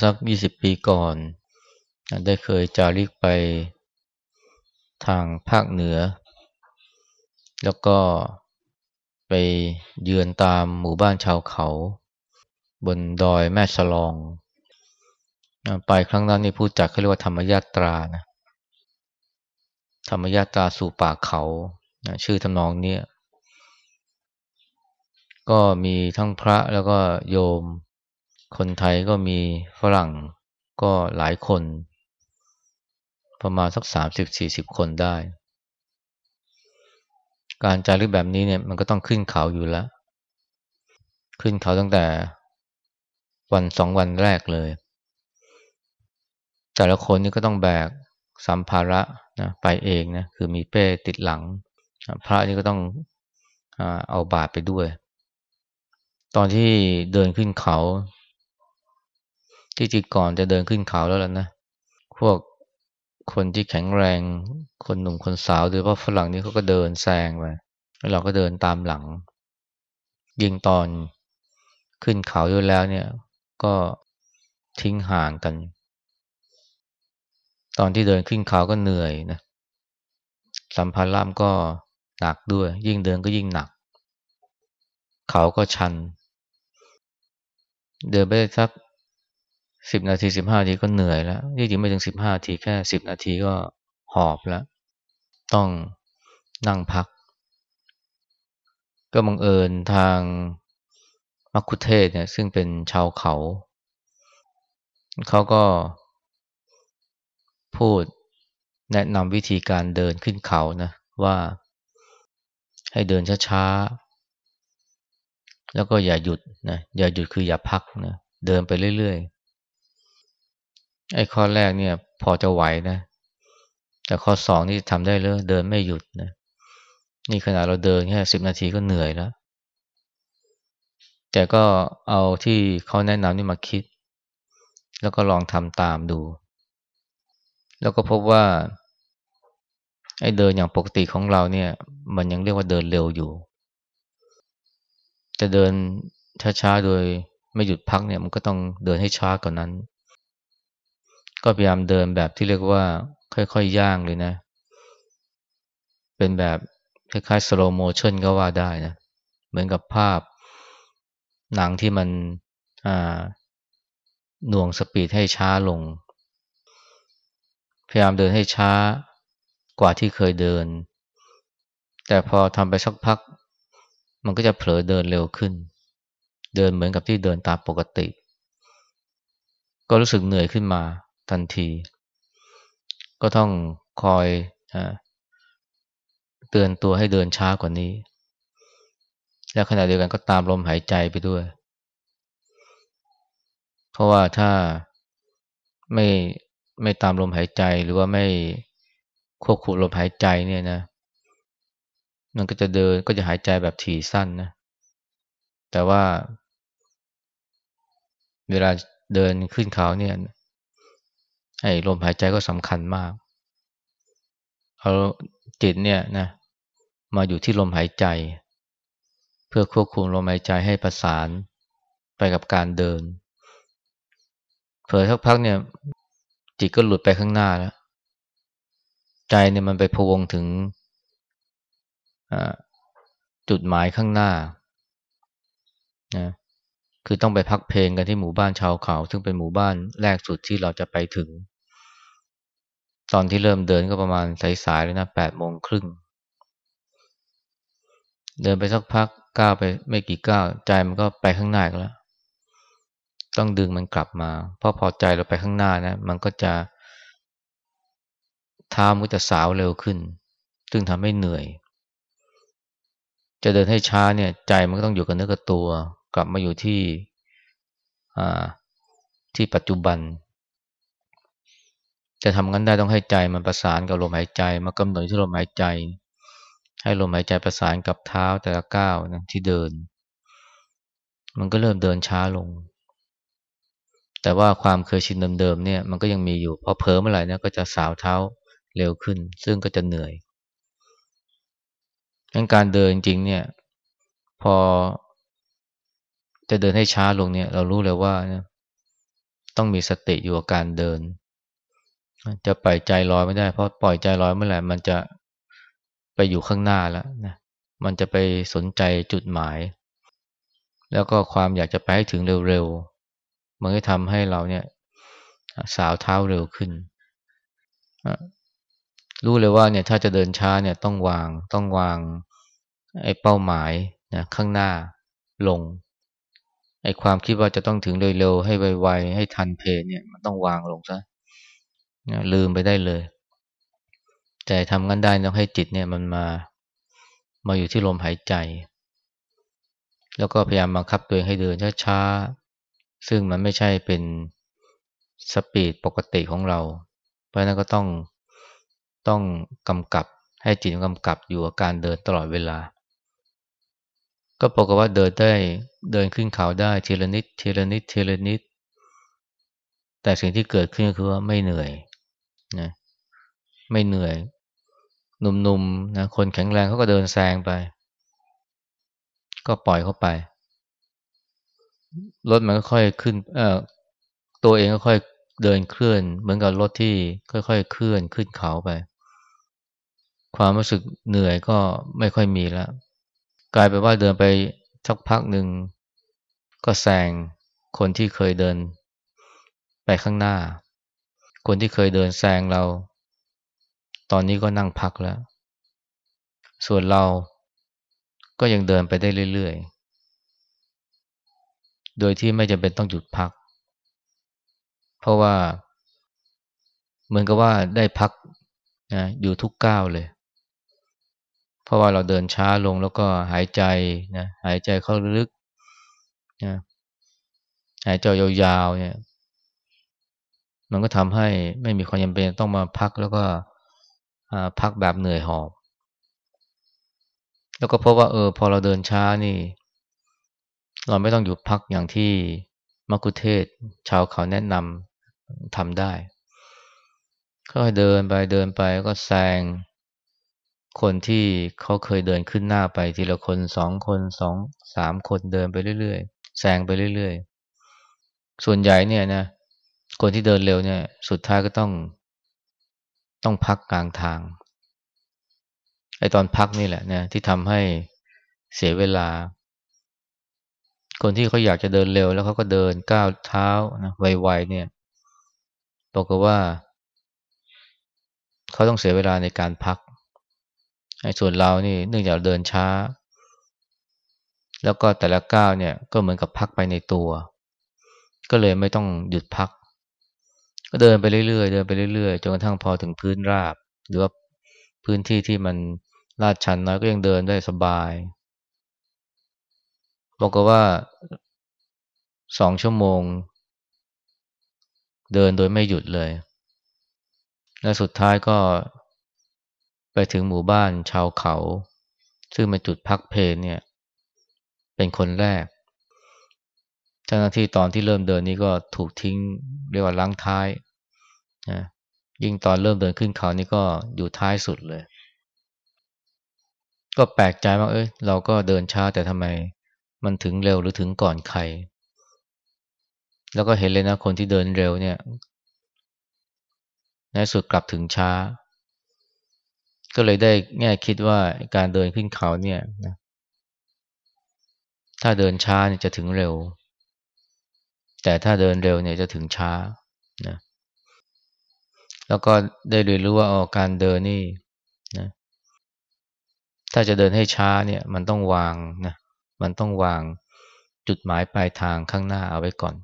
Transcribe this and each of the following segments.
สักยี่สิบปีก่อน ได้เคยจาริกไปทางภาคเหนือ แล้วก็ไปเยือนตามหมู่บ้านชาวเขา บนดอยแม่สลอง ไปครั้งนั้นนี่พูดจักเขาเรียกว่าธรรมยาตรานะธรรมยาตราสู่ป่าเขาชื่อทำนองนี้ก็มีทั้งพระแล้วก็โยม คนไทยก็มีฝรั่งก็หลายคน ประมาณสักสามสิบสี่สิบคนได้ การจาริกแบบนี้เนี่ยมันก็ต้องขึ้นเขาอยู่แล้ว ขึ้นเขาตั้งแต่วันสองวันแรกเลย แต่ละคนนี่ก็ต้องแบกสัมภาระนะไปเองนะคือมีเป้ติดหลัง พระนี่ก็ต้องเอาบาตรไปด้วย ตอนที่เดินขึ้นเขา ที่จริงก่อนจะเดินขึ้นเขาแล้วล่ะนะ พวกคนที่แข็งแรง คนหนุ่มคนสาวโดยเฉพาะฝรั่งนี่เขาก็เดินแซงไปแล้วเราก็เดินตามหลัง ยิงตอนขึ้นเขาอยู่แล้วเนี่ย ก็ทิ้งห่างกัน ตอนที่เดินขึ้นเขาก็เหนื่อยนะ สัมภาระก็หนักด้วย ยิ่งเดินก็ยิ่งหนัก เขาก็ชัน เดินไปสัก สิบนาทีสิบห้าทีก็เหนื่อยแล้วยี่จริงไม่ถึงสิบห้านาทีแค่สิบนาทีก็หอบแล้ว ต้องนั่งพัก ก็บังเอิญทางมักคุเทศเนี่ยซึ่งเป็นชาวเขา เขาก็พูดแนะนำวิธีการเดินขึ้นเขานะว่าให้เดินช้าๆ แล้วก็อย่าหยุดนะอย่าหยุดคืออย่าพักนะเดินไปเรื่อยๆ ไอ้ข้อแรกเนี่ย พอจะไหวนะ แต่ข้อสองนี่ทำได้เลยเดินไม่หยุดนะ นี่ขนาดเราเดินแค่สิบนาทีก็เหนื่อยแล้ว แต่ก็เอาที่เขาแนะนำนี่มาคิด แล้วก็ลองทำตามดู แล้วก็พบว่า ไอ้เดินอย่างปกติของเราเนี่ย มันยังเรียกว่าเดินเร็วอยู่ จะเดินช้าๆ โดยไม่หยุดพักเนี่ย มันก็ต้องเดินให้ช้ากว่านนั้น ก็พยายามเดินแบบที่เรียกว่า ค่อยๆย่างเลยนะ เป็นแบบคล้ายๆ slow motion ก็ว่าได้นะ เหมือนกับภาพ หนังที่มันหน่วงสปีดให้ช้าลง พยายามเดินให้ช้ากว่าที่เคยเดิน แต่พอทำไปสักพัก มันก็จะเผลอเดินเร็วขึ้น เดินเหมือนกับที่เดินตามปกติ ก็รู้สึกเหนื่อยขึ้นมา ทันที ก็ต้องคอยเตือนตัวให้เดินช้ากว่านี้ และขณะเดียวกันก็ตามลมหายใจไปด้วย เพราะว่าถ้าไม่ไม่ตามลมหายใจหรือว่าไม่ควบคุมลมหายใจเนี่ยนะ มันก็จะเดินก็จะหายใจแบบถี่สั้นนะ แต่ว่า เวลาเดินขึ้นเขาเนี่ย ไอ้ลมหายใจก็สำคัญมาก เอาจิตเนี่ยนะมาอยู่ที่ลมหายใจ เพื่อควบคุมลมหายใจให้ประสานไปกับการเดินเผลอสักพักเนี่ยจิตก็หลุดไปข้างหน้าแล้ว ใจเนี่ยมันไปพวงถึงจุดหมายข้างหน้านะ คือต้องไปพักเพลงกันที่หมู่บ้านชาวเขา ซึ่งเป็นหมู่บ้านแรกสุดที่เราจะไปถึง ตอนที่เริ่มเดินก็ประมาณสายๆเลยนะแปดโมงครึ่งเดินไปสักพักก้าวไปไม่กี่ก้าวใจมันก็ไปข้างหน้าแล้ว ต้องดึงมันกลับมา เพราะพอใจเราไปข้างหน้านะ มันก็จะท้ามันจะสาวเร็วขึ้น ซึ่งทำให้เหนื่อย จะเดินให้ช้าเนี่ย ใจมันก็ต้องอยู่กับเนื้อกับตัว กลับมาอยู่ที่ที่ปัจจุบัน จะทำงั้นได้ต้องให้ใจมันประสานกับลมหายใจ มากำหนดที่ลมหายใจ ให้ลมหายใจประสานกับเท้าแต่ละก้าวนะที่เดิน มันก็เริ่มเดินช้าลง แต่ว่าความเคยชินเดิมๆเนี่ยมันก็ยังมีอยู่พอเผลอเมื่อไหร่นี่ยก็จะสาวเท้าเร็วขึ้น ซึ่งก็จะเหนื่อยงั้นการเดินจริงเนี่ย พอ จะเดินให้ช้าลงเนี่ย เรารู้เลยว่าต้องมีสติอยู่กับการเดิน จะปล่อยใจลอยไม่ได้ เพราะปล่อยใจลอยเมื่อไหร่มันจะไปอยู่ข้างหน้าแล้วนะมันจะไปสนใจจุดหมาย แล้วก็ความอยากจะไปให้ถึงเร็วๆมันก็ทำให้เราเนี่ย สาวเท้าเร็วขึ้นรู้เลยว่าเนี่ยถ้าจะเดินช้าเนี่ยต้องวางต้องวางไอ้เป้าหมายนะข้างหน้าลง ไอ้ความคิดว่าจะต้องถึงเร็วๆให้ไวๆให้ทันเพลเนี่ยมันต้องวางลงซะลืมไปได้เลย แต่ทำงั้นได้ต้องให้จิตเนี่ยมันมามาอยู่ที่ลมหายใจ แล้วก็พยายามบังคับตัวเองให้เดินช้าๆซึ่งมันไม่ใช่เป็นสปีดปกติของเรา เพราะนั้นก็ต้องต้องกำกับให้จิตกำกับอยู่กับการเดินตลอดเวลา ก็ปรากฏว่าเดินได้เดินขึ้นเขาได้ทีละนิดทีละนิดทีละนิด แต่สิ่งที่เกิดขึ้นคือว่าไม่เหนื่อยนะไม่เหนื่อยหนุ่มๆนะคนแข็งแรงเขาก็เดินแซงไป ก็ปล่อยเขาไปรถมันก็ค่อยขึ้นเอ่อตัวเองก็ค่อยเดินเคลื่อน เหมือนกับรถที่ค่อยๆเคลื่อนขึ้นเขาไป ความรู้สึกเหนื่อยก็ไม่ค่อยมีแล้ว กลายเป็นว่าเดินไปสักพักหนึ่ง ก็แซงคนที่เคยเดินไปข้างหน้า คนที่เคยเดินแซงเรา ตอนนี้ก็นั่งพักแล้ว ส่วนเราก็ยังเดินไปได้เรื่อยๆ โดยที่ไม่จำเป็นต้องหยุดพัก เพราะว่า เหมือนกับว่าได้พักนะอยู่ทุกก้าวเลย เพราะว่าเราเดินช้าลงแล้วก็หายใจนะหายใจเข้าลึกนะหายใจยาวๆเนี่ย มันก็ทำให้ไม่มีความจำเป็นต้องมาพักแล้วก็พักแบบเหนื่อยหอบ แล้วก็พบว่าเออ พอเราเดินช้านี่ เราไม่ต้องหยุดพักอย่างที่มักคุเทศชาวเขาแนะนำทำได้ ก็เดินไปเดินไปก็แซง คนที่เขาเคยเดินขึ้นหน้าไปทีละคนสองคนสองสามคนเดินไปเรื่อยๆแซงไปเรื่อยๆ ส่วนใหญ่เนี่ยนะคนที่เดินเร็วเนี่ย สุดท้ายก็ต้อง ต้องพักกลางทางไอตอนพักนี่แหละนะที่ทำให้เสียเวลา คนที่เขาอยากจะเดินเร็ว แล้วเขาก็เดินก้าวเท้านะไวๆเนี่ยบอกว่า เขาต้องเสียเวลาในการพัก ส่วนเรานี่เนื่องจากเดินช้า แล้วก็แต่ละก้าวเนี่ยก็เหมือนกับพักไปในตัว ก็เลยไม่ต้องหยุดพัก ก็เดินไปเรื่อยๆเดินไปเรื่อยๆจนกระทั่งพอถึงพื้นราบ หรือว่าพื้นที่ที่มันลาดชันน้อยก็ยังเดินได้สบายบอกว่าสองชั่วโมง เดินโดยไม่หยุดเลย และสุดท้ายก็ ไปถึงหมู่บ้านชาวเขา ซึ่งเป็นจุดพักเพลเนี่ย เป็นคนแรกเจ้าหน้าที่ตอนที่เริ่มเดินนี้ก็ถูกทิ้งเรียกว่าล้างท้ายนะยิ่งตอนเริ่มเดินขึ้นเขานี่ก็อยู่ท้ายสุดเลย ก็แปลกใจว่าเอ้ยเราก็เดินช้าแต่ทำไมมันถึงเร็วหรือถึงก่อนใคร แล้วก็เห็นเลยนะคนที่เดินเร็วเนี่ยในสุดกลับถึงช้า ก็เลยได้แง่คิดว่าการเดินขึ้นเขาเนี่ยนะถ้าเดินช้าเนี่ยจะถึงเร็ว แต่ถ้าเดินเร็วเนี่ยจะถึงช้านะแล้วก็ได้เรียนรู้ว่าออการเดินนี่นะถ้าจะเดินให้ช้าเนี่ย มันต้องวางนะมันต้องวางจุดหมายปลายทางข้างหน้าเอาไว้ก่อน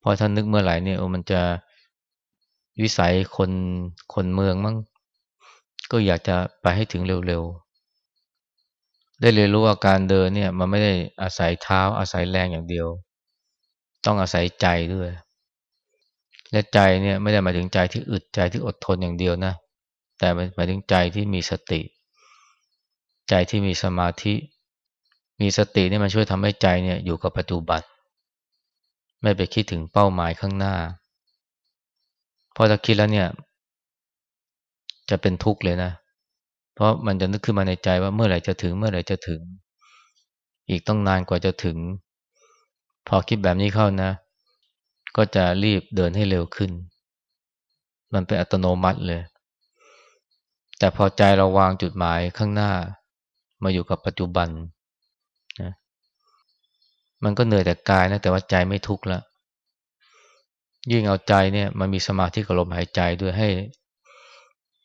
เพราะถ้านึกเมื่อไหร่เนี่ยมันจะวิสัยคนคนเมืองมั้ง ก็อยากจะไปให้ถึงเร็วๆ ได้เรียนรู้ว่าการเดินเนี่ยมันไม่ได้อาศัยเท้าอาศัยแรงอย่างเดียว ต้องอาศัยใจด้วย และใจเนี่ยไม่ได้หมายถึงใจที่อึดใจที่อดทนอย่างเดียวนะ แต่หมายถึงใจที่มีสติ ใจที่มีสมาธิ มีสตินี่มันช่วยทำให้ใจเนี่ยอยู่กับปัจจุบัน ไม่ไปคิดถึงเป้าหมายข้างหน้าพอถ้าคิดแล้วเนี่ย จะเป็นทุกข์เลยนะ เพราะมันจะนึกขึ้นมาในใจว่าเมื่อไหร่จะถึงเมื่อไหร่จะถึง อีกต้องนานกว่าจะถึง พอคิดแบบนี้เข้านะ ก็จะรีบเดินให้เร็วขึ้น มันเป็นอัตโนมัติเลย แต่พอใจเราวางจุดหมายข้างหน้า มาอยู่กับปัจจุบันนะมันก็เหนื่อยแต่กายนะแต่ว่าใจไม่ทุกข์ล้วยิ่งเอาใจเนี่ยมันมีสมาธิกับลมหายใจด้วยให้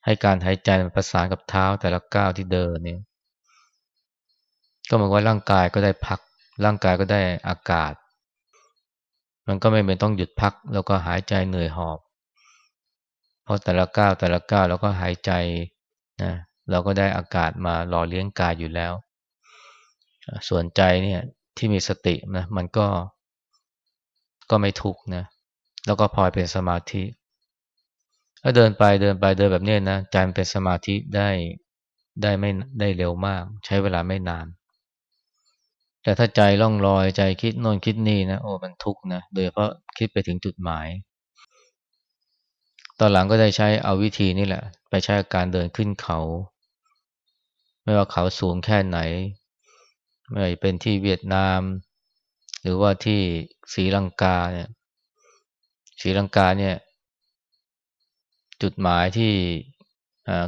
ให้การหายใจมันประสานกับเท้าแต่ละก้าวที่เดินเนี่ยก็หมายว่าร่างกายก็ได้พัก ร่างกายก็ได้อากาศ มันก็ไม่เป็นต้องหยุดพัก แล้วก็หายใจเหนื่อยหอบ เพราะแต่ละก้าวแต่ละก้าวเราก็หายใจนะเราก็ได้อากาศมาหล่อเลี้ยงกายอยู่แล้ว ส่วนใจเนี่ยที่มีสตินะมันก็ก็ไม่ทุกนะแล้วก็พลอยเป็นสมาธิ ถ้าเดินไปเดินไปเดินแบบนี้นะใจมันเป็นสมาธิได้ได้ไม่ได้เร็วมาก ใช้เวลาไม่นาน แต่ถ้าใจล่องลอยใจคิดโน่นคิดนี่นะโอ้มันทุกข์นะโดยเฉพาะคิดไปถึงจุดหมาย ตอนหลังก็ได้ใช้เอาวิธีนี่แหละ ไปใช้การเดินขึ้นเขา ไม่ว่าเขาสูงแค่ไหน ไม่ว่าเป็นที่เวียดนาม หรือว่าที่ศรีลังกาเนี่ยศรีลังกาเนี่ย จุดหมายที่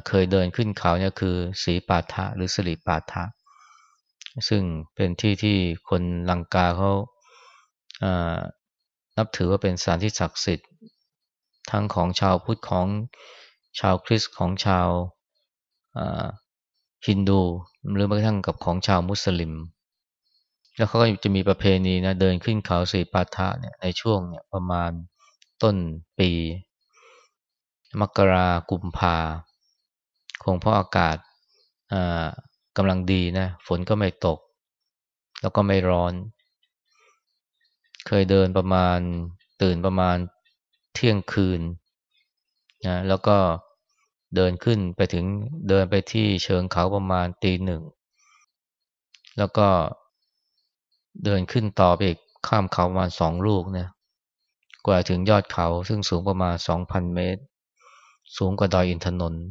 เคยเดินขึ้นเขาเนี่ยคือสีปาทะหรือสิริปาทะ ซึ่งเป็นที่ที่คนลังกาเขานับถือว่าเป็นสถานที่ศักดิ์สิทธิ์ ทั้งของชาวพุทธของชาวคริสต์ของชาวฮินดู หรือแม้กระทั่งกับของชาวมุสลิม แล้วเขาก็จะมีประเพณีนะเดินขึ้นเขาสีปาทะเนี่ยในช่วงเนี่ยประมาณต้นปี มกรากุมภาคงเพราะอากาศกำลังดีนะ ฝนก็ไม่ตก แล้วก็ไม่ร้อน เคยเดินประมาณตื่นประมาณเที่ยงคืนนะแล้วก็เดินขึ้นไปถึงเดินไปที่เชิงเขาประมาณตีหนึ่ง แล้วก็เดินขึ้นต่อไปอีกข้ามเขาประมาณสองลูกนี่ยกว่าถึงยอดเขาซึ่งสูงประมาณ2,000เมตร สูงกว่าดอยอินทนนท์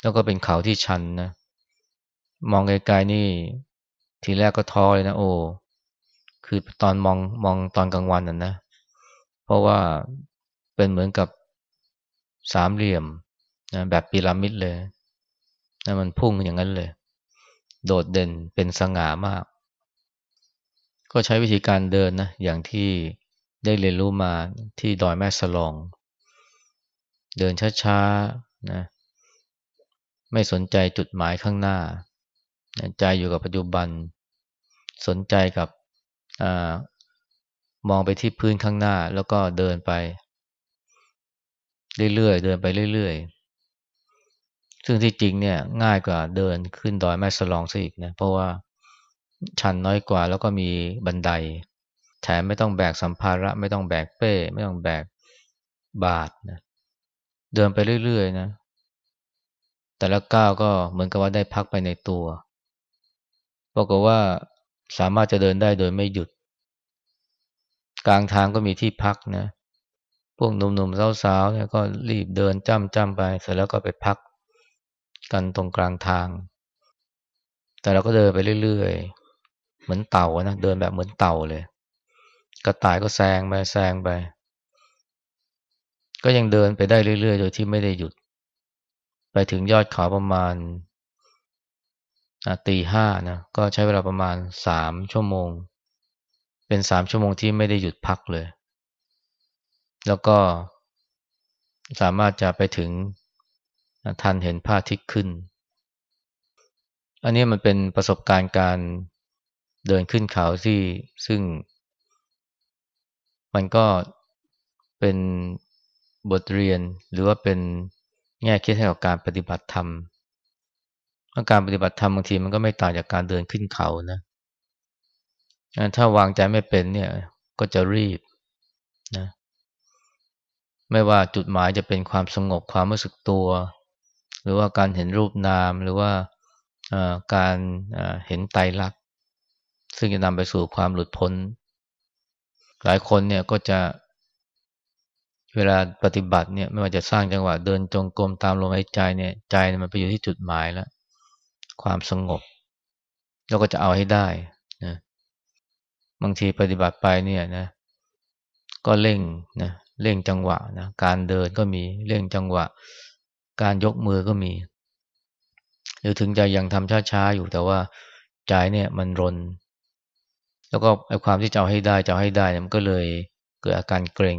แล้วก็เป็นเขาที่ชันนะ มองไกลๆนี่ ทีแรกก็ท้อเลยนะโอ้คือตอนมองมองตอนกลางวันน่ะนะ เพราะว่าเป็นเหมือนกับสามเหลี่ยมนะแบบพีระมิดเลยนะมันพุ่งอย่างนั้นเลย โดดเด่นเป็นสง่ามาก ก็ใช้วิธีการเดินนะอย่างที่ได้เรียนรู้มาที่ดอยแม่สลอง เดินช้าๆนะไม่สนใจจุดหมายข้างหน้า ใจอยู่กับปัจจุบัน สนใจกับอมองไปที่พื้นข้างหน้า แล้วก็เดินไป เรื่อยๆเดินไปเรื่อยๆ ซึ่งที่จริงเนี่ยง่ายกว่าเดินขึ้นดอยแม่สลองซะอีกนะเพราะว่าชันน้อยกว่าแล้วก็มีบันได แถมไม่ต้องแบกสัมภาระ ไม่ต้องแบกเป้ ไม่ต้องแบกบาทนะ เดินไปเรื่อยๆนะ แต่ละก้าวก็เหมือนกับว่าได้พักไปในตัวบอกว่าสามารถจะเดินได้โดยไม่หยุด กลางทางก็มีที่พักนะ พวกหนุ่มๆสาวๆเนี่ยก็รีบเดินจ้ำจ้ำไป เสร็จแล้วก็ไปพักกันตรงกลางทาง แต่เราก็เดินไปเรื่อยๆ เหมือนเต่านะ เดินแบบเหมือนเต่าเลย กระต่ายก็แซงไปแซงไป ก็ยังเดินไปได้เรื่อยๆ โดยที่ไม่ได้หยุด ไปถึงยอดเขาประมาณตีห้านะ ก็ใช้เวลาประมาณสามชั่วโมง เป็นสามชั่วโมงที่ไม่ได้หยุดพักเลย แล้วก็สามารถจะไปถึงทันเห็นพระอาทิตย์ขึ้น อันนี้มันเป็นประสบการณ์การเดินขึ้นเขาที่ซึ่ง มันก็เป็น บทเรียนหรือว่าเป็นแง่คิดให้กับการปฏิบัติธรรมการปฏิบัติธรรมบางทีมันก็ไม่ต่างจากการเดินขึ้นเขานะ ถ้าวางใจไม่เป็นเนี่ยก็จะรีบนะ ไม่ว่าจุดหมายจะเป็นความสงบความรู้สึกตัว หรือว่าการเห็นรูปนามหรือว่าการเห็นไตรลักษณ์ซึ่งจะนำไปสู่ความหลุดพ้น หลายคนเนี่ยก็จะ เวลาปฏิบัติเนี่ยไม่ว่าจะสร้างจังหวะเดินจงกรมตามลมหายใจเนี่ยใจมันไปอยู่ที่จุดหมายแล้ว ความสงบ แล้วก็จะเอาให้ได้นะบางทีปฏิบัติไปเนี่ยนะ ก็เร่งนะเร่งจังหวะนะการเดินก็มีเร่งจังหวะ การยกมือก็มี หรือถึงจะยังทำช้าๆอยู่แต่ว่าใจเนี่ยมันรน แล้วก็ไอ้ความที่จะเอาให้ได้จะเอาให้ได้เนี่ยมันก็เลยเกิดอาการเกร็ง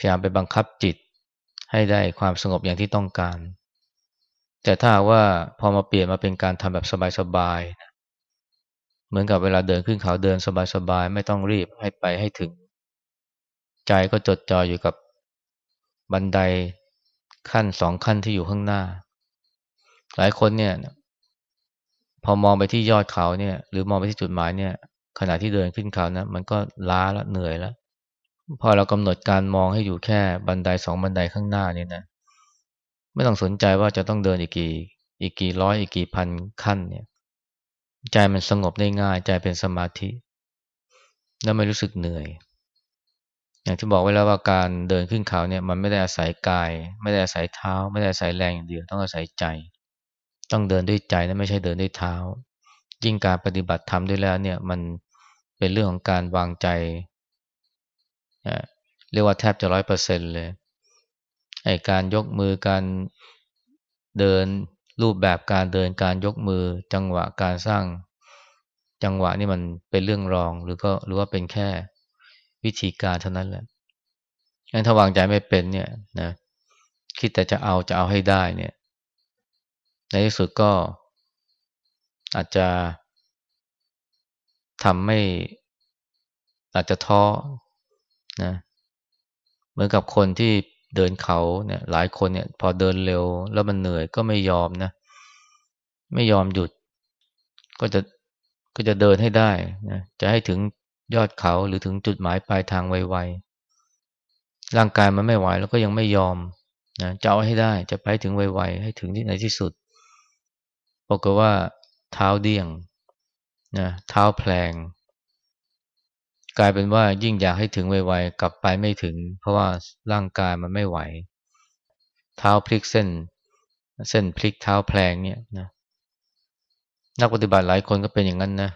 พยายามไปบังคับจิต ให้ได้ความสงบอย่างที่ต้องการ แต่ถ้าว่าพอมาเปลี่ยนมาเป็นการทำแบบสบายๆ เหมือนกับเวลาเดินขึ้นเขาเดินสบายๆ ไม่ต้องรีบให้ไปให้ถึง ใจก็จดจ่ออยู่กับบันไดขั้นสองขั้นที่อยู่ข้างหน้า หลายคนเนี่ยพอมองไปที่ยอดเขาเนี่ย หรือมองไปที่จุดหมายเนี่ย ขณะที่เดินขึ้นเขานะมันก็ล้าแล้วเหนื่อยแล้ว พอเรากำหนดการมองให้อยู่แค่บันไดสองบันไดข้างหน้านี่นะไม่ต้องสนใจว่าจะต้องเดินอีกกี่อีกกี่ร้อยอีกกี่พันขั้นเนี่ย ใจมันสงบได้ง่าย ใจเป็นสมาธิ แล้วไม่รู้สึกเหนื่อย อย่างที่บอกไว้แล้วว่าการเดินขึ้นเขาเนี่ยมันไม่ได้อาศัยกาย ไม่ได้อาศัยเท้า ไม่ได้อาศัยแรงอย่างเดียวต้องอาศัยใจ ต้องเดินด้วยใจนะไม่ใช่เดินด้วยเท้า ยิ่งการปฏิบัติธรรมด้วยแล้วเนี่ยมันเป็นเรื่องของการวางใจ เรียกว่าแทบจะร้อยเปอร์เซ็นเลยไอการยกมือการเดินรูปแบบการเดินการยกมือ จังหวะการสร้าง จังหวะนี่มันเป็นเรื่องรองหรือก็หรือว่าเป็นแค่วิธีการเท่านั้นแหละงั้นถ้าวางใจไม่เป็นเนี่ยนะคิดแต่จะเอาจะเอาให้ได้เนี่ย ในที่สุดก็ อาจจะทำไม่อาจจะท้อ นะเหมือนกับคนที่เดินเขาเนี่ยหลายคนเนี่ยพอเดินเร็ว แล้วมันเหนื่อยก็ไม่ยอมนะไม่ยอมหยุด ก็จะก็จะเดินให้ได้นะจะให้ถึงยอดเขาหรือถึงจุดหมายปลายทางไวๆร่างกายมันไม่ไหวแล้วก็ยังไม่ยอมนะจะเอาให้ได้จะไปถึงไวๆให้ถึงที่ไหนที่สุดบอกว่าเท้าเดี่ยงนะเท้าแพลง กลายเป็นว่ายิ่งอยากให้ถึงไวๆกลับไปไม่ถึง เพราะว่าร่างกายมันไม่ไหว เท้าพลิกเส้น เส้นพลิกเท้าแพลงเนี่ยนะนักปฏิบัติหลายคนก็เป็นอย่างนั้นนะ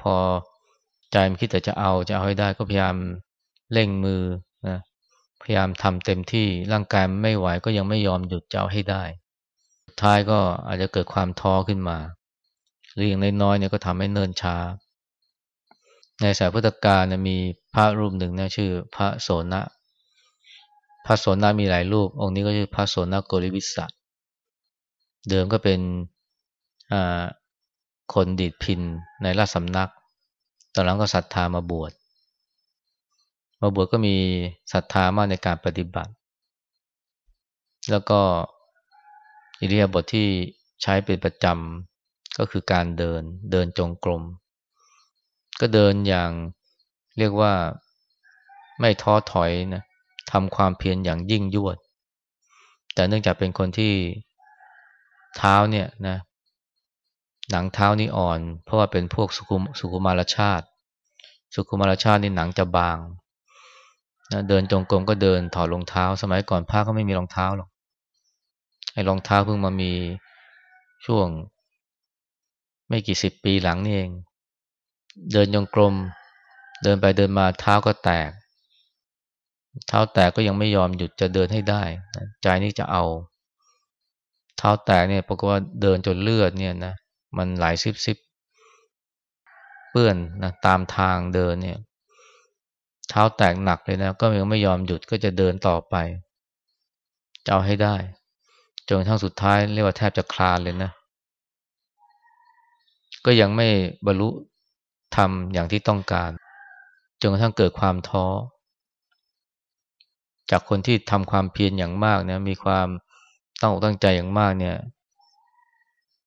พอใจมันคิดแต่จะเอาจะเอาให้ได้ก็พยายามเร่งมือนะพยายามทำเต็มที่ร่างกายไม่ไหวก็ยังไม่ยอมหยุดจะเอาให้ได้ท้ายก็อาจจะเกิดความท้อขึ้นมา หรืออย่างน้อยๆเนี่ยก็ทำให้เนิ่นช้า ในสายพุทธกาลมีพระรูปหนึ่งนะชื่อพระโสนะ พระโสนะมีหลายรูป องค์นี้ก็ชื่อพระโสนะโกริวิสัตเดิมก็เป็นคนดีดพินในราชสำนัก ตอนหลังก็ศรัทธามาบวช มาบวชก็มีศรัทธามากในการปฏิบัติ แล้วก็อิริยาบถทที่ใช้เป็นประจำก็คือการเดินเดินจงกรม ก็เดินอย่างเรียกว่าไม่ท้อถอยนะทำความเพียรอย่างยิ่งยวด แต่เนื่องจากเป็นคนที่เท้าเนี่ยนะหนังเท้านี่อ่อน เพราะว่าเป็นพวกสุขุมสุขุมารชาติ สุขุมารชาตินี่หนังจะบางนะเดินจงกรมก็เดินถอดรองเท้า สมัยก่อนพระก็ไม่มีรองเท้าหรอกไอ้รองเท้าเพิ่งมามีช่วง ไม่กี่สิบปีหลังนี่เอง เดินยงกลม เดินไปเดินมาเท้าก็แตก เท้าแตกก็ยังไม่ยอมหยุดจะเดินให้ได้ ใจนี่จะเอา เท้าแตกเนี่ยปรากฏว่าเดินจนเลือดเนี่ยนะมันไหลซิบซิบเปื้อนนะตามทางเดินเนี่ย เท้าแตกหนักเลยนะ ก็ยังไม่ยอมหยุดก็จะเดินต่อไปจะเอาให้ได้จนทั่งสุดท้ายเรียกว่าแทบจะคลานเลยนะ ก็ยังไม่บรรลุ ทำอย่างที่ต้องการ จนกระทั่งเกิดความท้อ จากคนที่ทำความเพียรอย่างมากเนี่ยมีความตั้งอกตั้งใจอย่างมากเนี่ย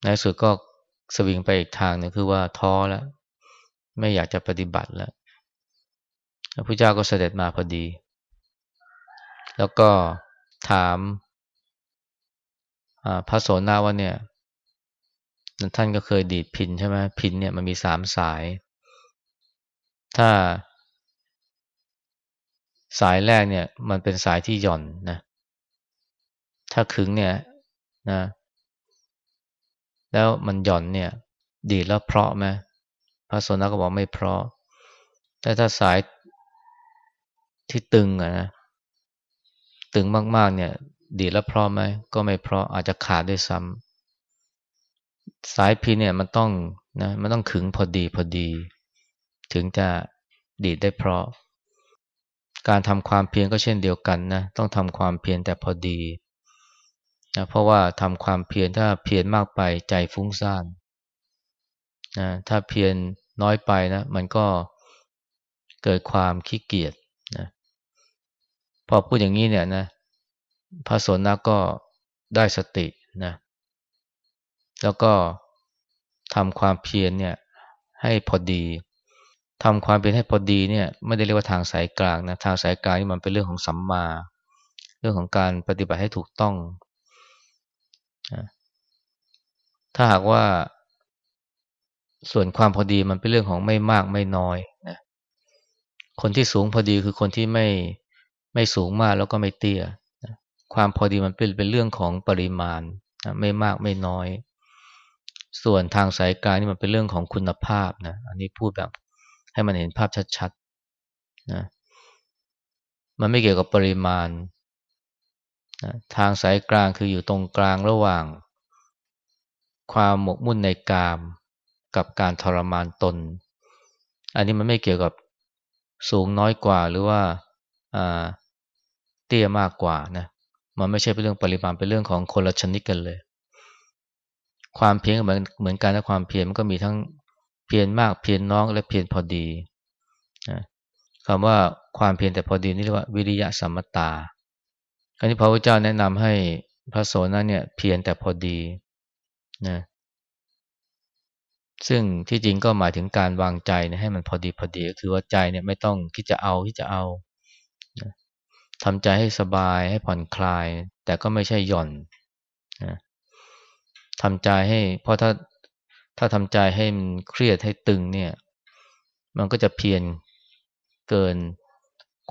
ในสุดก็สวิงไปอีกทางนึงคือว่าท้อแล้ว ไม่อยากจะปฏิบัติแล้วพระพุทธเจ้าก็เสด็จมาพอดี แล้วก็ถามพระโสนาว่าเนี่ยท่านก็เคยดีดพินใช่ไหมพินเนี่ยมันมีสามสาย ถ้า สายแรกเนี่ย มันเป็นสายที่หย่อนนะ ถ้าขึงเนี่ยนะ แล้วมันหย่อนเนี่ย ดีแล้วเพราะไหมพระสนก็บอกไม่เพราะ แต่ถ้าสายที่ตึงอะนะ ตึงมากๆ เนี่ย ดีแล้วเพราะไหมก็ไม่เพราะอาจจะขาดด้วยซ้ำสายพีเนี่ยมันต้องนะมันต้องขึงพอดีพอดี ถึงจะดีดได้เพราะ การทำความเพียรก็เช่นเดียวกันนะต้องทำความเพียรแต่พอดีนะเพราะว่าทำความเพียรถ้าเพียรมากไปใจฟุ้งซ่านนะถ้าเพียรน้อยไปนะมันก็เกิดความขี้เกียจนะพอพูดอย่างนี้เนี่ยนะพระสนนะก็ได้สตินะแล้วก็ทำความเพียรเนี่ยให้พอดี ทำความเป็นให้พอดีเนี่ยไม่ได้เรียกว่าทางสายกลางนะทางสายกลางนี่มันเป็นเรื่องของสัมมา เรื่องของการปฏิบัติให้ถูกต้อง ถ้าหากว่า ส่วนความพอดีมันเป็นเรื่องของไม่มากไม่น้อยนะคนที่สูงพอดีคือคนที่ไม่ไม่สูงมากแล้วก็ไม่เตี้ยความพอดีมันเป็นเป็นเรื่องของปริมาณไม่มากไม่น้อย ส่วนทางสายกลางนี่มันเป็นเรื่องของคุณภาพนะอันนี้พูดแบบ ให้มันเห็นภาพชัดๆนะมันไม่เกี่ยวกับปริมาณนะทางสายกลางคืออยู่ตรงกลางระหว่าง ความหมกมุ่นในกามกับการทรมานตน อันนี้มันไม่เกี่ยวกับสูงน้อยกว่าหรือว่าเตี้ยมากกว่านะมันไม่ใช่เป็นเรื่องปริมาณเป็นเรื่องของคนละชนิดกันเลย ความเพียงเหมือนเหมือนกันนะความเพียรมันก็มีทั้ง เพียรมากเพียรน้องและเพียรพอดีนะคำว่าความเพียรแต่พอดีนี่เรียกว่าวิริยะสัมมตาอันนี้พระพุทธเจ้าแนะนำให้พระโสนั้นเนี่ยเพียรแต่พอดีนะซึ่งที่จริงก็หมายถึงการวางใจนะให้มันพอดีพอดีก็คือว่าใจเนี่ยไม่ต้องคิดจะเอาคิดจะเอาทำใจให้สบายให้ผ่อนคลาย แต่ก็ไม่ใช่หย่อนนะทำใจให้เพราะถ้า ถ้าทำใจให้มันเครียดให้ตึงเนี่ย มันก็จะเพียรเกิน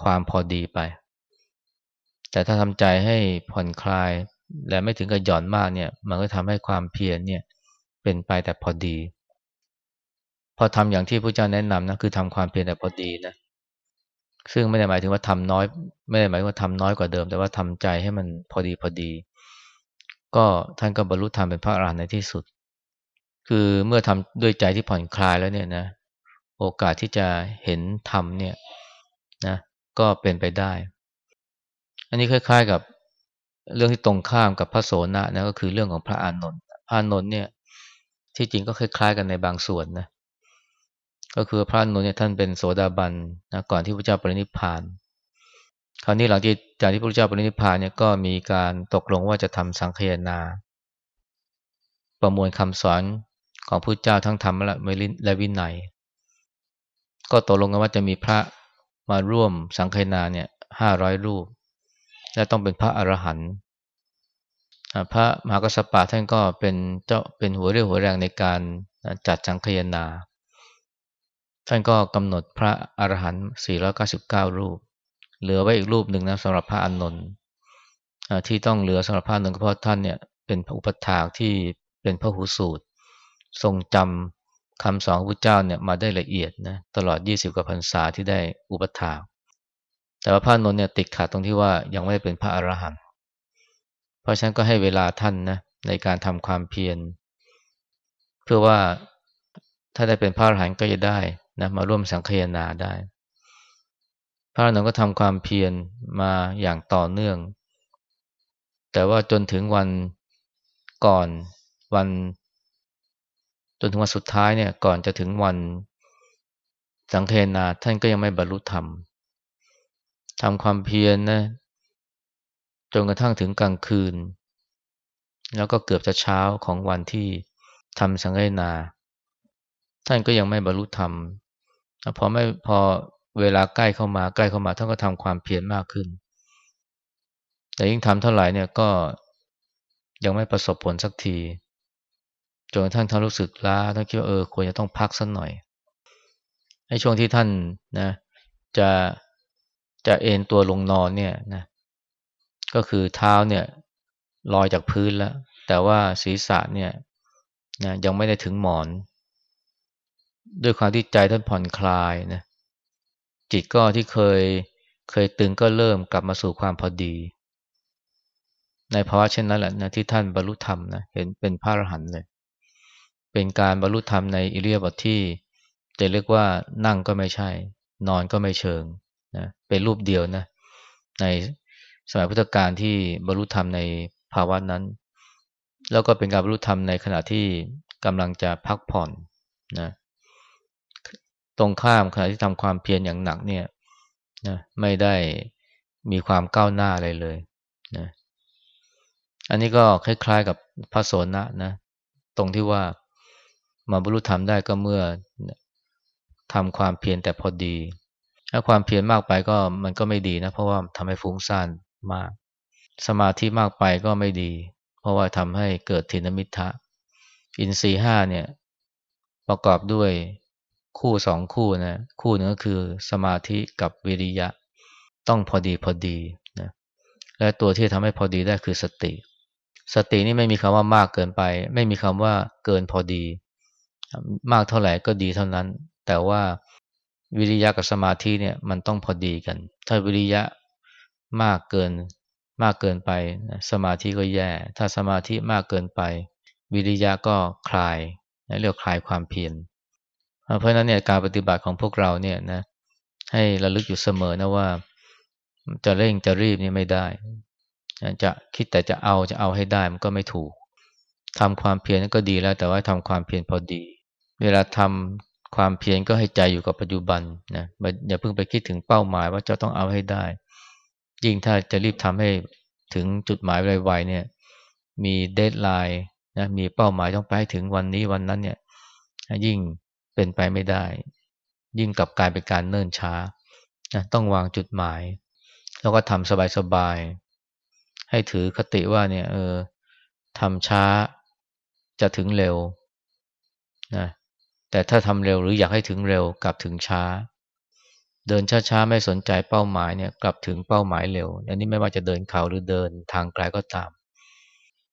ความพอดีไป แต่ถ้าทำใจให้ผ่อนคลาย และไม่ถึงกับหย่อนมากเนี่ย มันก็ทำให้ความเพียรเนี่ยเป็นไปแต่พอดี พอทำอย่างที่พระเจ้าแนะนำนะคือทำความเพียรแต่พอดีนะซึ่งไม่ได้หมายถึงว่าทำน้อย ไม่ได้หมายว่าทำน้อยกว่าเดิม แต่ว่าทำใจให้มันพอดีพอดี ก็ท่านก็บรรลุธรรมเป็นพระอรหันต์ในที่สุด คือเมื่อทำด้วยใจที่ผ่อนคลายแล้วเนี่ยนะ โอกาสที่จะเห็นธรรมเนี่ยนะก็เป็นไปได้ อันนี้คล้าย ๆกับเรื่องที่ตรงข้ามกับพระโสนะนะก็คือเรื่องของพระอานนท์พระอานนท์เนี่ย ที่จริงก็คล้ายๆกันในบางส่วนนะ ก็คือพระอานนท์เนี่ยท่านเป็นโสดาบันนะก่อนที่พระเจ้าปรินิพพาน คราวนี้หลังจากที่พระเจ้าปรินิพพานเนี่ยก็มีการตกลงว่าจะทำสังคยนา ประมวลคำสอน ของพระเจ้าทั้งธรรมและวินัย ก็ตกลงกันว่าจะมีพระมาร่วมสังฆนาเนี่ยห้าร้อยรูป และต้องเป็นพระอรหันต์พระมหากษัตริย์ท่านก็เป็นเจ้าเป็นหัวเรี่ยวหัวแรงในการจัดสังฆนา ท่านก็กำหนดพระอรหันต์499 รูป เหลือไว้อีกรูปหนึ่งนะสำหรับพระอานนท์ที่ต้องเหลือสำหรับพระอานนท์ก็เพราะท่านเนี่ยเป็นพระอุปถากที่เป็นพระหูสูตร ทรงจำคำสอนของพระเจ้าเนี่ยมาได้ละเอียดนะตลอด 20 กว่าพรรษาที่ได้อุปถาแต่ว่าพระนนท์เนี่ยติดขัดตรงที่ว่ายังไม่ได้เป็นพระอรหันต์เพราะฉะนั้นก็ให้เวลาท่านนะในการทำความเพียร เพื่อว่าถ้าได้เป็นพระอรหันต์ก็จะได้นะมาร่วมสังคยนาได้ พระนนท์ก็ทำความเพียรมาอย่างต่อเนื่อง แต่ว่าจนถึงวันก่อนวัน จนถึงวันสุดท้ายเนี่ยก่อนจะถึงวันสังเทนาท่านก็ยังไม่บรรลุธรรมทำความเพียรนนะจนกระทั่งถึงกลางคืน แล้วก็เกือบจะเช้าของวันที่ทำสังเทนา ท่านก็ยังไม่บรรลุธรรมพอไม่พอเวลาใกล้เข้ามาใกล้เข้ามาท่านก็ทำความเพียรมากขึ้น แต่ยิ่งทำเท่าไหร่เนี่ยก็ยังไม่ประสบผลสักที จนกระทั่งท่านรู้สึกล้าท่านคิดว่าเออควรจะต้องพักสักหน่อยในช่วงที่ท่านนะจะจะเอนตัวลงนอนเนี่ยนะก็คือเท้าเนี่ยลอยจากพื้นแล้ว แต่ว่าศีรษะเนี่ยนะยังไม่ได้ถึงหมอน ด้วยความที่ใจท่านผ่อนคลายนะจิตก็ที่เคยเคยตึงก็เริ่มกลับมาสู่ความพอดี ในภาวะเช่นนั้นแหละนะที่ท่านบรรลุธรรมนะเห็นเป็นพระอรหันต์เลย เป็นการบรรลุธรรมในอิเลียบทที่ จะเรียกว่านั่งก็ไม่ใช่ นอนก็ไม่เชิงนะเป็นรูปเดียวนะในสมัยพุทธกาลที่บรรลุธรรมในภาวะนั้น แล้วก็เป็นการบรรลุธรรมในขณะที่กำลังจะพักผ่อนนะตรงข้ามขณะที่ทำความเพียรอย่างหนักเนี่ยนะไม่ได้มีความก้าวหน้าอะไรเลยนะอันนี้ก็คล้ายๆกับพระโสนะนะ ตรงที่ว่า มาบรรลุธรรมได้ก็เมื่อทำความเพียรแต่พอดี ถ้าความเพียรมากไปก็มันก็ไม่ดีนะ เพราะว่าทำให้ฟุ้งซ่านมาก สมาธิมากไปก็ไม่ดี เพราะว่าทำให้เกิดทินมิทะอินทรีห้าเนี่ยประกอบด้วยคู่สองคู่นะคู่นึงก็คือสมาธิกับวิริยะ ต้องพอดีพอดีนะและตัวที่ทำให้พอดีได้คือสติ สตินี่ไม่มีคำว่ามากเกินไป ไม่มีคำว่าเกินพอดี มากเท่าไหร่ก็ดีเท่านั้น แต่ว่าวิริยะกับสมาธิเนี่ยมันต้องพอดีกัน ถ้าวิริยะมากเกินมากเกินไป สมาธิก็แย่ ถ้าสมาธิมากเกินไป วิริยะก็คลายเรียกคลายความเพียรเพราะฉะนั้นเนี่ยการปฏิบัติของพวกเราเนี่ยนะให้ระลึกอยู่เสมอนะว่า จะเร่งจะรีบนี่ไม่ได้ จะคิดแต่จะเอาจะเอาให้ได้มันก็ไม่ถูกทำความเพียรก็ดีแล้ว แต่ว่าทำความเพียรพอดี เวลาทำความเพียรก็ให้ใจอยู่กับปัจจุบันนะอย่าเพิ่งไปคิดถึงเป้าหมายว่าจะต้องเอาให้ได้ ยิ่งถ้าจะรีบทำให้ถึงจุดหมายไวๆเนี่ย มีเดทไลน์นะมีเป้าหมายต้องไปให้ถึงวันนี้วันนั้นเนี่ย ยิ่งเป็นไปไม่ได้ ยิ่งกลับกลายเป็นการเนิ่นช้านะต้องวางจุดหมาย แล้วก็ทำสบายๆให้ถือคติว่าเนี่ยเออทำช้าจะถึงเร็วนะ แต่ถ้าทำเร็วหรืออยากให้ถึงเร็วกลับถึงช้า เดินช้าๆไม่สนใจเป้าหมายเนี่ยกลับถึงเป้าหมายเร็ว อันนี้ไม่ว่าจะเดินเขาหรือเดินทางไกลก็ตาม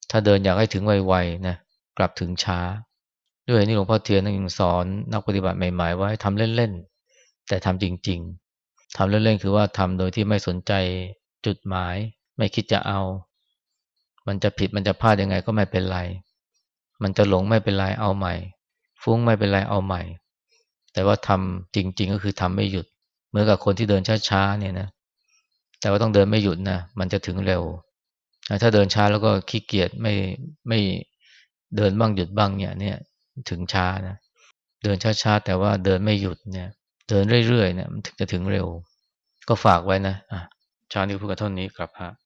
ถ้าเดินอยากให้ถึงไวๆนะกลับถึงช้า ด้วยนี่หลวงพ่อเทียนยังสอนนักปฏิบัติใหม่ๆว่าให้ทำเล่นๆแต่ทำจริง ๆทำเล่นๆคือว่าทำโดยที่ไม่สนใจจุดหมาย ไม่คิดจะเอา มันจะผิดมันจะพลาดยังไงก็ไม่เป็นไร มันจะหลงไม่เป็นไรเอาใหม่ ฟุ้งไม่เป็นไรเอาใหม่ แต่ว่าทำจริง ๆ ก็คือทำไม่หยุด เหมือนกับคนที่เดินช้าๆเนี่ยนะแต่ว่าต้องเดินไม่หยุดนะมันจะถึงเร็ว ถ้าเดินช้าแล้วก็ขี้เกียจไม่ไม่เดินบ้างหยุดบ้างเนี่ยเนี่ยถึงช้านะเดินช้าๆแต่ว่าเดินไม่หยุดเนี่ย เดินเรื่อยๆเนี่ยมันถึงจะถึงเร็ว ก็ฝากไว้นะอะชานี้พูดกันเท่านี้ครับฮะ